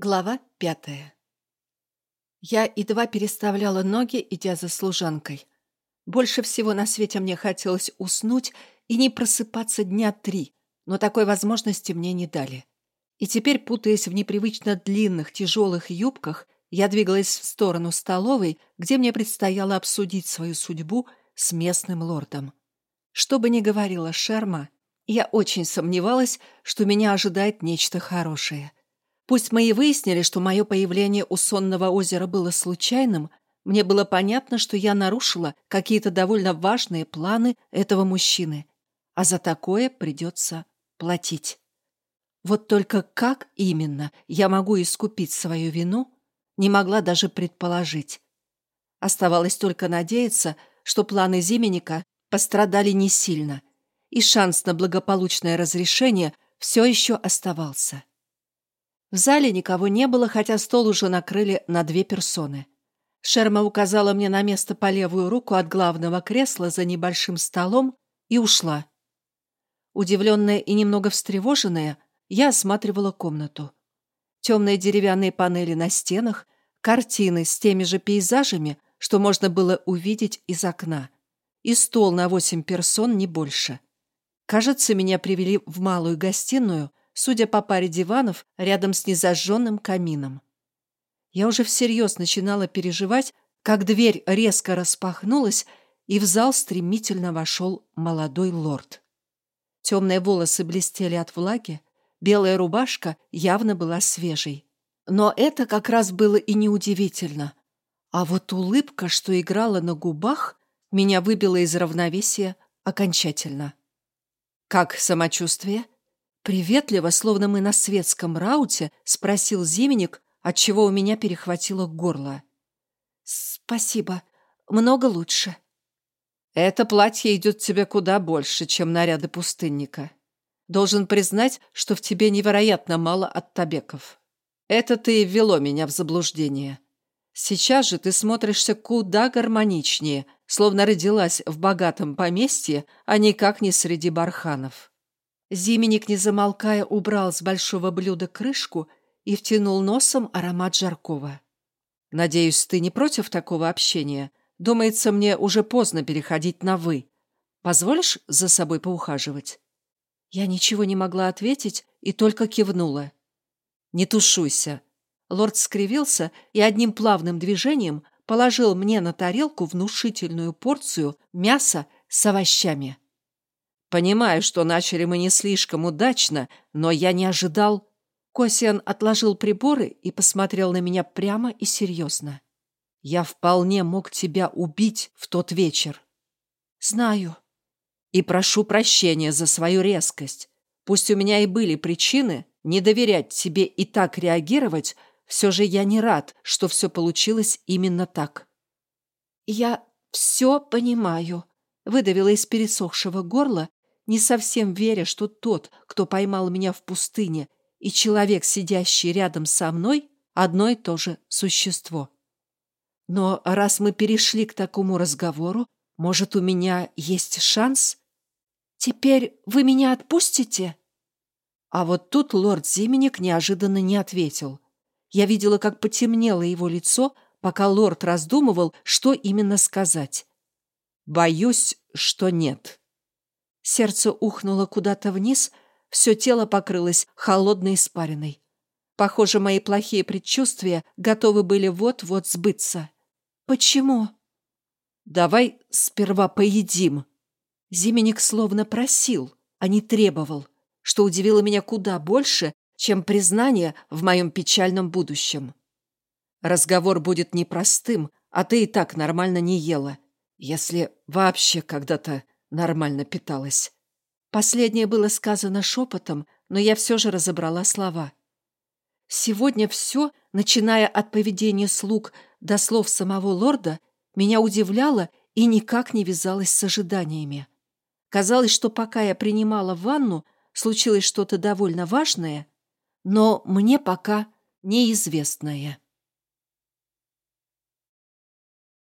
Глава пятая. Я едва переставляла ноги, идя за служанкой. Больше всего на свете мне хотелось уснуть и не просыпаться дня три, но такой возможности мне не дали. И теперь, путаясь в непривычно длинных, тяжелых юбках, я двигалась в сторону столовой, где мне предстояло обсудить свою судьбу с местным лордом. Что бы ни говорила Шерма, я очень сомневалась, что меня ожидает нечто хорошее — Пусть мы и выяснили, что мое появление у сонного озера было случайным, мне было понятно, что я нарушила какие-то довольно важные планы этого мужчины, а за такое придется платить. Вот только как именно я могу искупить свою вину, не могла даже предположить. Оставалось только надеяться, что планы Зименника пострадали не сильно, и шанс на благополучное разрешение все еще оставался. В зале никого не было, хотя стол уже накрыли на две персоны. Шерма указала мне на место по левую руку от главного кресла за небольшим столом и ушла. Удивленная и немного встревоженная, я осматривала комнату. Темные деревянные панели на стенах, картины с теми же пейзажами, что можно было увидеть из окна, и стол на восемь персон, не больше. Кажется, меня привели в малую гостиную, судя по паре диванов рядом с незажженным камином. Я уже всерьез начинала переживать, как дверь резко распахнулась, и в зал стремительно вошел молодой лорд. Темные волосы блестели от влаги, белая рубашка явно была свежей. Но это как раз было и неудивительно. А вот улыбка, что играла на губах, меня выбила из равновесия окончательно. «Как самочувствие?» Приветливо, словно мы на светском рауте, спросил Зименник, отчего у меня перехватило горло. «Спасибо. Много лучше». «Это платье идет тебе куда больше, чем наряды пустынника. Должен признать, что в тебе невероятно мало оттабеков. Это ты и ввело меня в заблуждение. Сейчас же ты смотришься куда гармоничнее, словно родилась в богатом поместье, а никак не среди барханов». Зименник, не замолкая, убрал с большого блюда крышку и втянул носом аромат жаркого. «Надеюсь, ты не против такого общения? Думается, мне уже поздно переходить на «вы». Позволишь за собой поухаживать?» Я ничего не могла ответить и только кивнула. «Не тушуйся». Лорд скривился и одним плавным движением положил мне на тарелку внушительную порцию мяса с овощами. Понимаю, что начали мы не слишком удачно, но я не ожидал. Косиан отложил приборы и посмотрел на меня прямо и серьезно. Я вполне мог тебя убить в тот вечер. Знаю. И прошу прощения за свою резкость. Пусть у меня и были причины не доверять тебе и так реагировать, все же я не рад, что все получилось именно так. Я все понимаю, выдавила из пересохшего горла не совсем веря, что тот, кто поймал меня в пустыне, и человек, сидящий рядом со мной, одно и то же существо. Но раз мы перешли к такому разговору, может, у меня есть шанс? Теперь вы меня отпустите? А вот тут лорд Зименник неожиданно не ответил. Я видела, как потемнело его лицо, пока лорд раздумывал, что именно сказать. «Боюсь, что нет». Сердце ухнуло куда-то вниз, все тело покрылось холодной испариной. Похоже, мои плохие предчувствия готовы были вот-вот сбыться. «Почему?» «Давай сперва поедим». Зименник словно просил, а не требовал, что удивило меня куда больше, чем признание в моем печальном будущем. Разговор будет непростым, а ты и так нормально не ела, если вообще когда-то нормально питалась. Последнее было сказано шепотом, но я все же разобрала слова. Сегодня все, начиная от поведения слуг до слов самого лорда, меня удивляло и никак не вязалось с ожиданиями. Казалось, что пока я принимала ванну, случилось что-то довольно важное, но мне пока неизвестное.